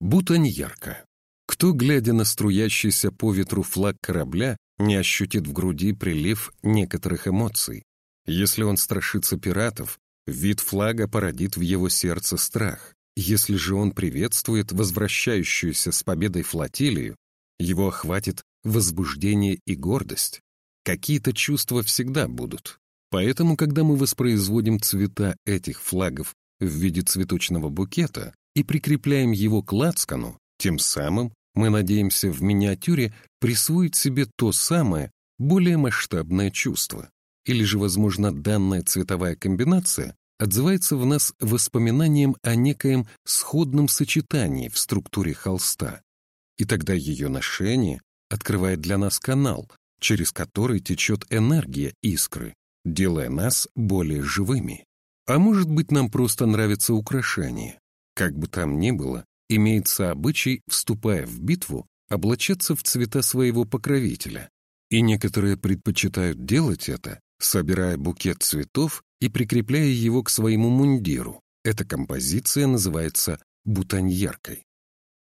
Бутоньерка. Кто, глядя на струящийся по ветру флаг корабля, не ощутит в груди прилив некоторых эмоций? Если он страшится пиратов, вид флага породит в его сердце страх. Если же он приветствует возвращающуюся с победой флотилию, его охватит возбуждение и гордость. Какие-то чувства всегда будут. Поэтому, когда мы воспроизводим цвета этих флагов в виде цветочного букета и прикрепляем его к лацкану, тем самым мы надеемся в миниатюре присвоить себе то самое, более масштабное чувство. Или же, возможно, данная цветовая комбинация отзывается в нас воспоминанием о некоем сходном сочетании в структуре холста. И тогда ее ношение открывает для нас канал, через который течет энергия искры, делая нас более живыми. А может быть, нам просто нравится украшение. Как бы там ни было, имеется обычай, вступая в битву, облачаться в цвета своего покровителя. И некоторые предпочитают делать это, собирая букет цветов и прикрепляя его к своему мундиру. Эта композиция называется бутоньеркой.